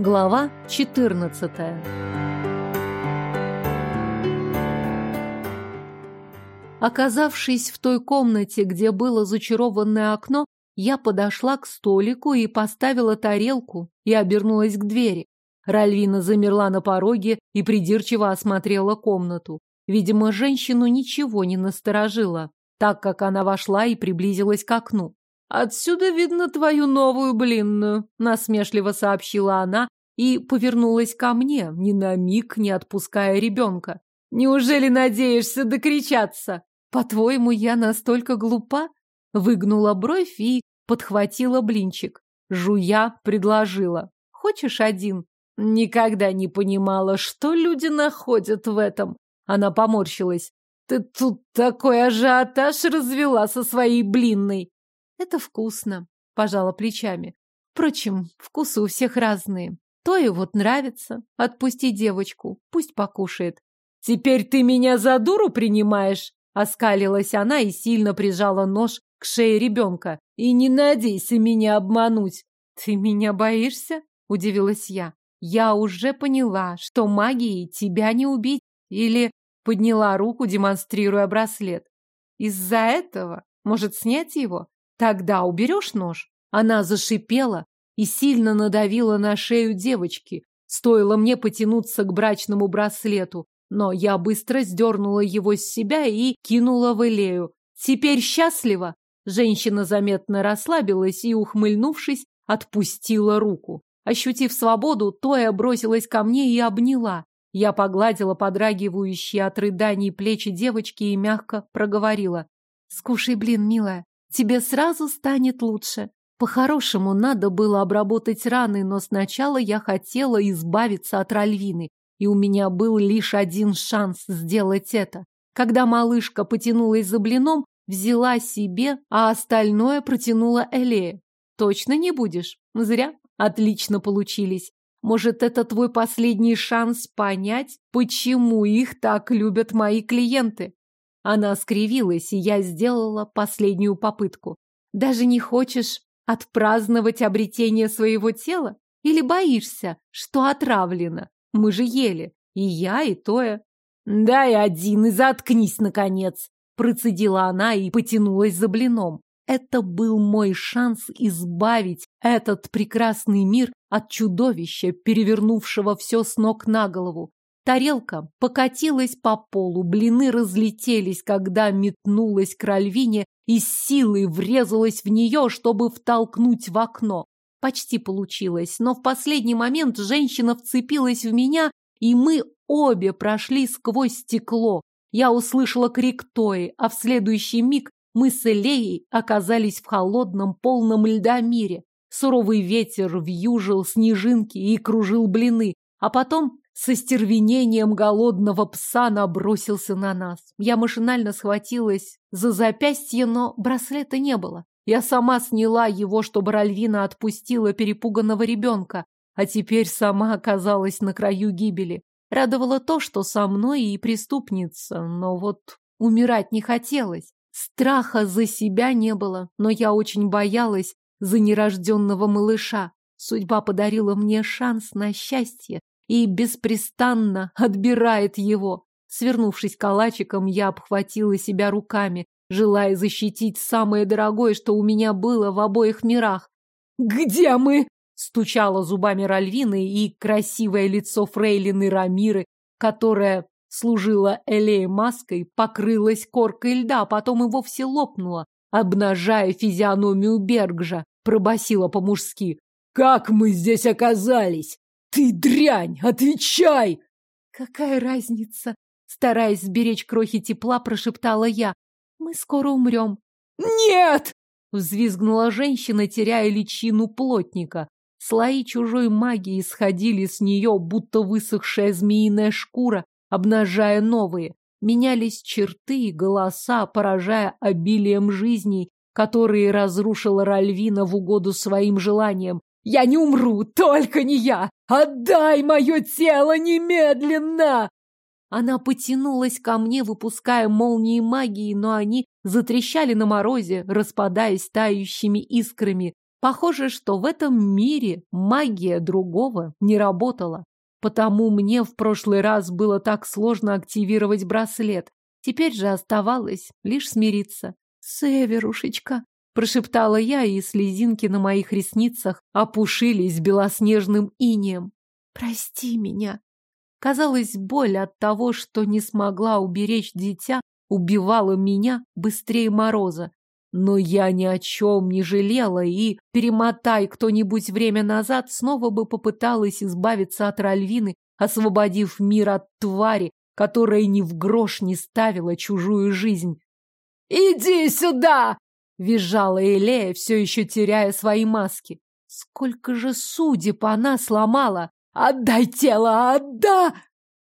Глава 14 Оказавшись в той комнате, где было зачарованное окно, я подошла к столику и поставила тарелку и обернулась к двери. Ральвина замерла на пороге и придирчиво осмотрела комнату. Видимо, женщину ничего не насторожило, так как она вошла и приблизилась к окну. «Отсюда видно твою новую блинную», — насмешливо сообщила она и повернулась ко мне, ни на миг не отпуская ребенка. «Неужели надеешься докричаться?» «По-твоему, я настолько глупа?» Выгнула бровь и подхватила блинчик. Жуя предложила. «Хочешь один?» Никогда не понимала, что люди находят в этом. Она поморщилась. Ты тут такой ажиотаж развела со своей блинной. Это вкусно, пожала плечами. Впрочем, вкусы у всех разные. То и вот нравится. Отпусти девочку, пусть покушает. Теперь ты меня за дуру принимаешь? Оскалилась она и сильно прижала нож к шее ребенка. И не надейся меня обмануть. Ты меня боишься? Удивилась я. Я уже поняла, что магией тебя не убить. Или подняла руку, демонстрируя браслет. Из-за этого? Может, снять его? Тогда уберешь нож? Она зашипела и сильно надавила на шею девочки. Стоило мне потянуться к брачному браслету, но я быстро сдернула его с себя и кинула в Элею. Теперь счастлива? Женщина заметно расслабилась и, ухмыльнувшись, отпустила руку. Ощутив свободу, Тоя бросилась ко мне и обняла. Я погладила подрагивающие от рыданий плечи девочки и мягко проговорила. «Скушай, блин, милая, тебе сразу станет лучше. По-хорошему, надо было обработать раны, но сначала я хотела избавиться от Ральвины, и у меня был лишь один шанс сделать это. Когда малышка потянулась за блином, взяла себе, а остальное протянула Элея. Точно не будешь? Зря. Отлично получились. Может, это твой последний шанс понять, почему их так любят мои клиенты? Она скривилась, и я сделала последнюю попытку. Даже не хочешь отпраздновать обретение своего тела? Или боишься, что отравлено? Мы же ели. И я, и Тоя. Дай один и заткнись, наконец. Процедила она и потянулась за блином. Это был мой шанс избавить этот прекрасный мир от чудовища, перевернувшего все с ног на голову. Тарелка покатилась по полу, блины разлетелись, когда метнулась к Ральвине и силой врезалась в нее, чтобы втолкнуть в окно. Почти получилось, но в последний момент женщина вцепилась в меня, и мы обе прошли сквозь стекло. Я услышала крик Тои, а в следующий миг мы с Элеей оказались в холодном, полном льда мире. Суровый ветер вьюжил снежинки и кружил блины, а потом со стервенением голодного пса набросился на нас. Я машинально схватилась за запястье, но браслета не было. Я сама сняла его, чтобы Ральвина отпустила перепуганного ребенка, а теперь сама оказалась на краю гибели. Радовало то, что со мной и преступница, но вот умирать не хотелось. Страха за себя не было, но я очень боялась за нерожденного малыша. Судьба подарила мне шанс на счастье и беспрестанно отбирает его. Свернувшись калачиком, я обхватила себя руками, желая защитить самое дорогое, что у меня было в обоих мирах. «Где мы?» — стучала зубами Ральвины, и красивое лицо фрейлины Рамиры, которая служила Элее маской, покрылась коркой льда, а потом и вовсе лопнула, обнажая физиономию Бергжа, пробасила по-мужски. «Как мы здесь оказались? Ты дрянь! Отвечай!» «Какая разница?» Стараясь сберечь крохи тепла, прошептала я. «Мы скоро умрем». «Нет!» Взвизгнула женщина, теряя личину плотника. Слои чужой магии сходили с нее, будто высохшая змеиная шкура, обнажая новые. Менялись черты и голоса, поражая обилием жизней, которые разрушила Ральвина в угоду своим желаниям. «Я не умру, только не я! Отдай мое тело немедленно!» Она потянулась ко мне, выпуская молнии магии, но они затрещали на морозе, распадаясь тающими искрами. Похоже, что в этом мире магия другого не работала. Потому мне в прошлый раз было так сложно активировать браслет. Теперь же оставалось лишь смириться. «Северушечка!» – прошептала я, и слезинки на моих ресницах опушились белоснежным инеем. «Прости меня!» Казалось, боль от того, что не смогла уберечь дитя, убивала меня быстрее мороза. Но я ни о чем не жалела и, перемотай кто-нибудь время назад, снова бы попыталась избавиться от Ральвины, освободив мир от твари, которая ни в грош не ставила чужую жизнь. «Иди сюда!» — визжала Элея, все еще теряя свои маски. Сколько же судеб она сломала! «Отдай тело! Отда!»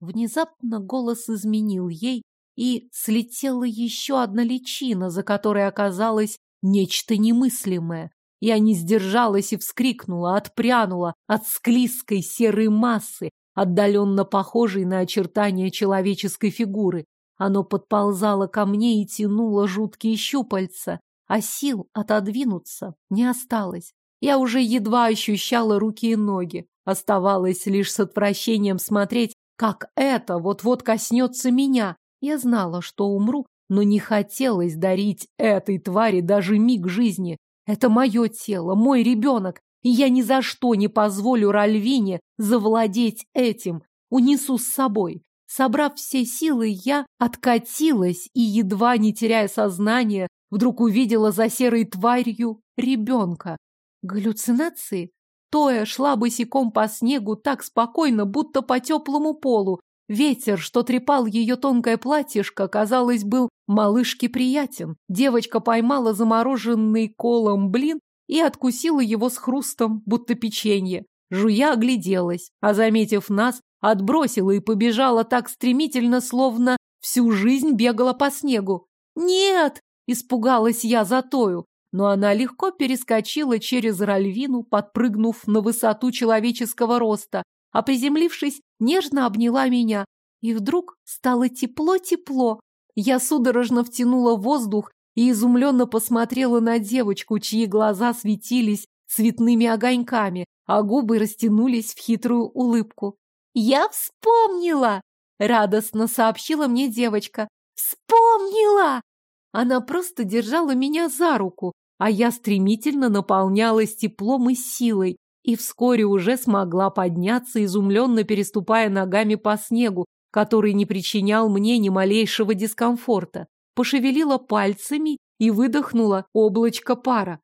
Внезапно голос изменил ей, и слетела еще одна личина, за которой оказалось нечто немыслимое. Я не сдержалась и вскрикнула, отпрянула от склизкой серой массы, отдаленно похожей на очертания человеческой фигуры. Оно подползало ко мне и тянуло жуткие щупальца, а сил отодвинуться не осталось. Я уже едва ощущала руки и ноги. Оставалось лишь с отвращением смотреть, как это вот-вот коснется меня. Я знала, что умру, но не хотелось дарить этой твари даже миг жизни. Это мое тело, мой ребенок, и я ни за что не позволю Ральвине завладеть этим. Унесу с собой. Собрав все силы, я откатилась и, едва не теряя сознание, вдруг увидела за серой тварью ребенка. Галлюцинации? Тоя шла босиком по снегу так спокойно, будто по теплому полу, Ветер, что трепал ее тонкое платьишко, казалось, был малышке приятен. Девочка поймала замороженный колом блин и откусила его с хрустом, будто печенье. Жуя огляделась, а, заметив нас, отбросила и побежала так стремительно, словно всю жизнь бегала по снегу. «Нет!» – испугалась я за Тою, но она легко перескочила через ральвину, подпрыгнув на высоту человеческого роста, а приземлившись, нежно обняла меня. И вдруг стало тепло-тепло. Я судорожно втянула воздух и изумленно посмотрела на девочку, чьи глаза светились цветными огоньками, а губы растянулись в хитрую улыбку. «Я вспомнила!» — радостно сообщила мне девочка. «Вспомнила!» Она просто держала меня за руку, а я стремительно наполнялась теплом и силой, и вскоре уже смогла подняться, изумленно переступая ногами по снегу, который не причинял мне ни малейшего дискомфорта. Пошевелила пальцами и выдохнула облачко пара.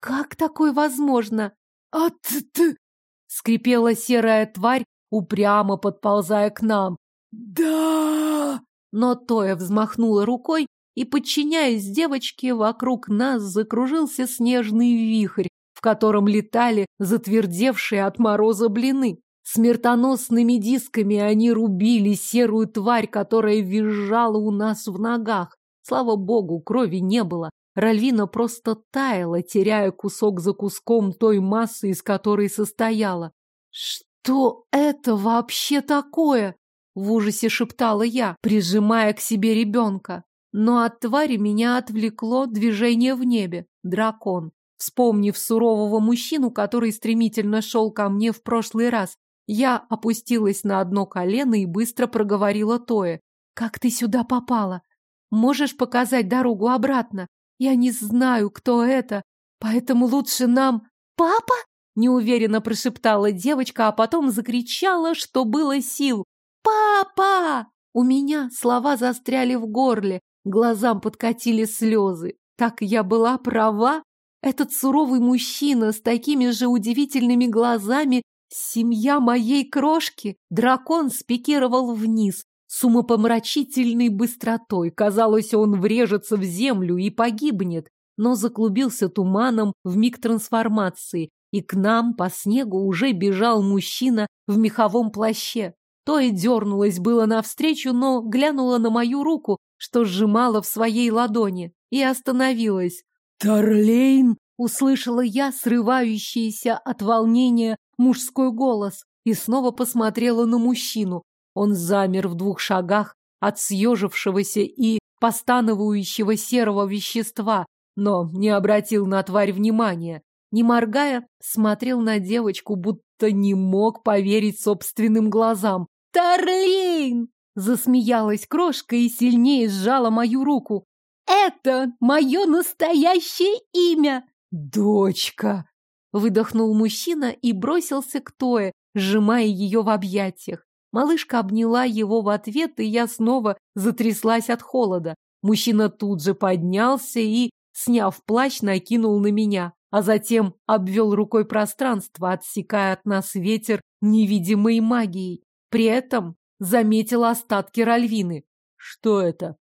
«Как такое возможно?» «А ты...» — скрипела серая тварь, упрямо подползая к нам. «Да!» Но Тоя взмахнула рукой, и, подчиняясь девочке, вокруг нас закружился снежный вихрь, в котором летали затвердевшие от мороза блины. Смертоносными дисками они рубили серую тварь, которая визжала у нас в ногах. Слава богу, крови не было. Ральвина просто таяла, теряя кусок за куском той массы, из которой состояла. «Что это вообще такое?» — в ужасе шептала я, прижимая к себе ребенка. Но от твари меня отвлекло движение в небе. Дракон. Вспомнив сурового мужчину, который стремительно шел ко мне в прошлый раз, я опустилась на одно колено и быстро проговорила Тое. «Как ты сюда попала? Можешь показать дорогу обратно? Я не знаю, кто это, поэтому лучше нам...» «Папа?» — неуверенно прошептала девочка, а потом закричала, что было сил. «Папа!» У меня слова застряли в горле, глазам подкатили слезы. Так я была права? Этот суровый мужчина с такими же удивительными глазами – семья моей крошки. Дракон спикировал вниз с умопомрачительной быстротой. Казалось, он врежется в землю и погибнет, но заклубился туманом в миг трансформации, и к нам по снегу уже бежал мужчина в меховом плаще. То и дернулась было навстречу, но глянула на мою руку, что сжимала в своей ладони, и остановилась. «Тарлейн!» — услышала я срывающийся от волнения мужской голос и снова посмотрела на мужчину. Он замер в двух шагах от съежившегося и постановающего серого вещества, но не обратил на тварь внимания. Не моргая, смотрел на девочку, будто не мог поверить собственным глазам. «Тарлин!» — засмеялась крошка и сильнее сжала мою руку. «Это мое настоящее имя!» «Дочка!» — выдохнул мужчина и бросился к Тое, сжимая ее в объятиях. Малышка обняла его в ответ, и я снова затряслась от холода. Мужчина тут же поднялся и, сняв плащ, накинул на меня а затем обвел рукой пространство, отсекая от нас ветер невидимой магией. При этом заметил остатки Ральвины. Что это?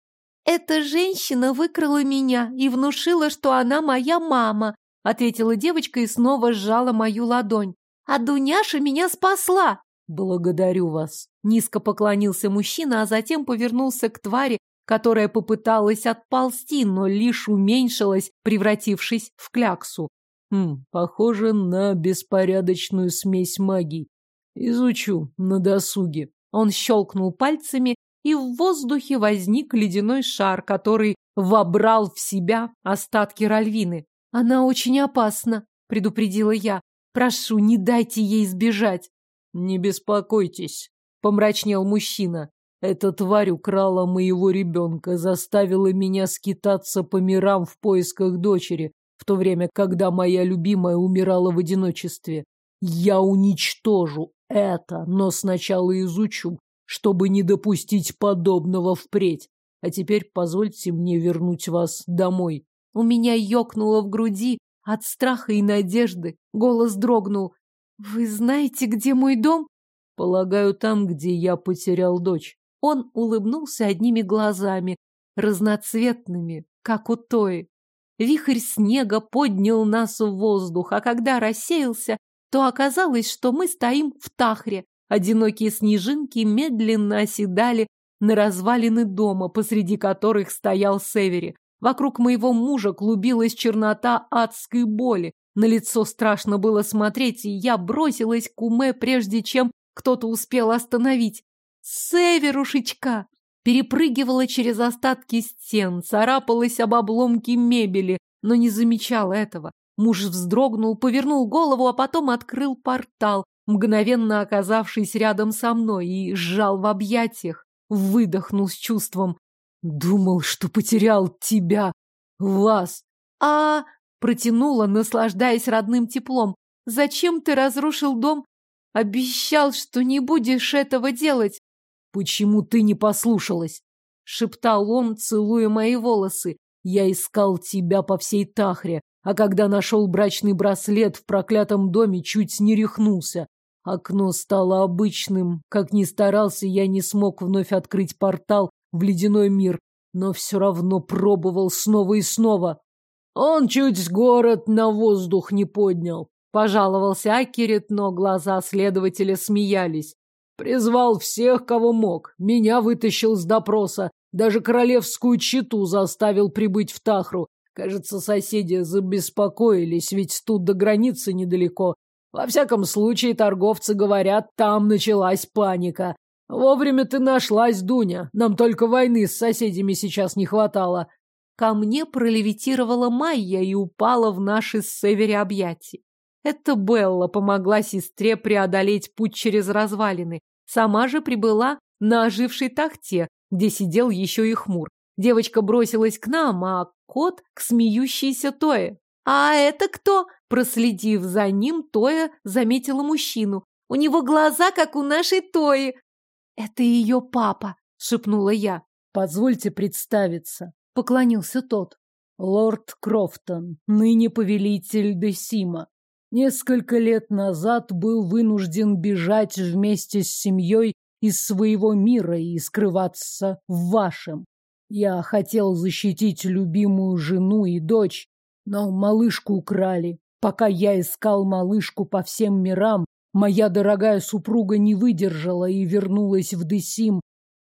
Эта женщина выкрала меня и внушила, что она моя мама, ответила девочка и снова сжала мою ладонь. А Дуняша меня спасла. Благодарю вас. Низко поклонился мужчина, а затем повернулся к твари, которая попыталась отползти, но лишь уменьшилась, превратившись в кляксу. Хм, похоже на беспорядочную смесь магий. Изучу на досуге. Он щелкнул пальцами, и в воздухе возник ледяной шар, который вобрал в себя остатки Ральвины. Она очень опасна, предупредила я. Прошу, не дайте ей сбежать. Не беспокойтесь, помрачнел мужчина. Эта тварь украла моего ребенка, заставила меня скитаться по мирам в поисках дочери, в то время, когда моя любимая умирала в одиночестве. Я уничтожу это, но сначала изучу, чтобы не допустить подобного впредь. А теперь позвольте мне вернуть вас домой. У меня ёкнуло в груди от страха и надежды. Голос дрогнул. Вы знаете, где мой дом? Полагаю, там, где я потерял дочь. Он улыбнулся одними глазами, разноцветными, как у той. Вихрь снега поднял нас в воздух, а когда рассеялся, то оказалось, что мы стоим в Тахре. Одинокие снежинки медленно оседали на развалины дома, посреди которых стоял Севери. Вокруг моего мужа клубилась чернота адской боли. На лицо страшно было смотреть, и я бросилась к уме, прежде чем кто-то успел остановить. «Северушечка!» перепрыгивала через остатки стен, царапалась об обломки мебели, но не замечала этого. Муж вздрогнул, повернул голову, а потом открыл портал, мгновенно оказавшись рядом со мной, и сжал в объятиях, выдохнул с чувством. «Думал, что потерял тебя, вас!» «А...» — протянула, наслаждаясь родным теплом. «Зачем ты разрушил дом? Обещал, что не будешь этого делать!» «Почему ты не послушалась?» — шептал он, целуя мои волосы. «Я искал тебя по всей Тахре, а когда нашел брачный браслет в проклятом доме, чуть не рехнулся. Окно стало обычным. Как ни старался, я не смог вновь открыть портал в ледяной мир, но все равно пробовал снова и снова. Он чуть город на воздух не поднял. Пожаловался Акерет, но глаза следователя смеялись. Призвал всех, кого мог. Меня вытащил с допроса. Даже королевскую читу заставил прибыть в Тахру. Кажется, соседи забеспокоились, ведь тут до границы недалеко. Во всяком случае, торговцы говорят, там началась паника. Вовремя ты нашлась, Дуня. Нам только войны с соседями сейчас не хватало. Ко мне пролевитировала Майя и упала в наши с Севери объятия. Это Белла помогла сестре преодолеть путь через развалины. Сама же прибыла на ожившей тахте, где сидел еще и хмур. Девочка бросилась к нам, а кот к смеющейся Тое. «А это кто?» Проследив за ним, Тоя заметила мужчину. «У него глаза, как у нашей Тои!» «Это ее папа!» — шепнула я. «Позвольте представиться», — поклонился тот. «Лорд Крофтон, ныне повелитель Десима. Несколько лет назад был вынужден бежать вместе с семьей из своего мира и скрываться в вашем. Я хотел защитить любимую жену и дочь, но малышку украли. Пока я искал малышку по всем мирам, моя дорогая супруга не выдержала и вернулась в Десим,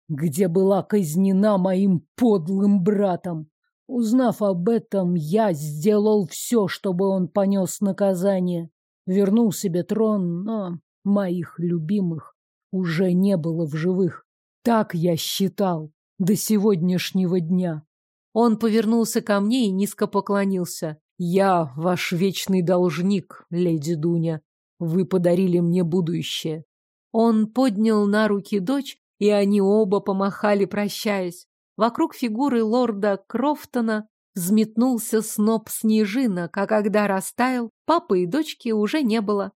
где была казнена моим подлым братом. Узнав об этом, я сделал все, чтобы он понес наказание. Вернул себе трон, но моих любимых уже не было в живых. Так я считал до сегодняшнего дня. Он повернулся ко мне и низко поклонился. Я ваш вечный должник, леди Дуня. Вы подарили мне будущее. Он поднял на руки дочь, и они оба помахали, прощаясь. Вокруг фигуры лорда Крофтона взметнулся сноп снежинок, а когда растаял, папы и дочки уже не было.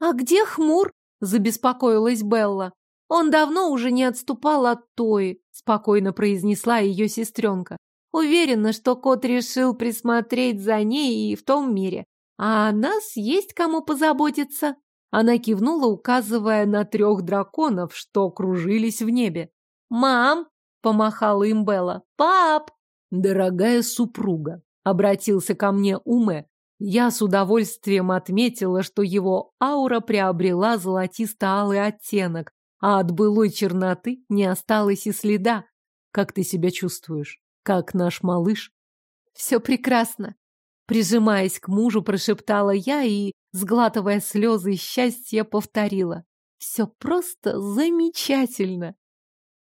«А где хмур?» – забеспокоилась Белла. «Он давно уже не отступал от Тои», – спокойно произнесла ее сестренка. «Уверена, что кот решил присмотреть за ней и в том мире. А нас есть кому позаботиться?» Она кивнула, указывая на трех драконов, что кружились в небе. «Мам!» – помахала им Белла. «Пап!» «Дорогая супруга!» – обратился ко мне Уме. Я с удовольствием отметила, что его аура приобрела золотисто-алый оттенок, а от былой черноты не осталось и следа. Как ты себя чувствуешь? Как наш малыш? Все прекрасно. Прижимаясь к мужу, прошептала я и, сглатывая слезы счастья, повторила. Все просто замечательно.